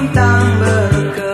bintang berkelip.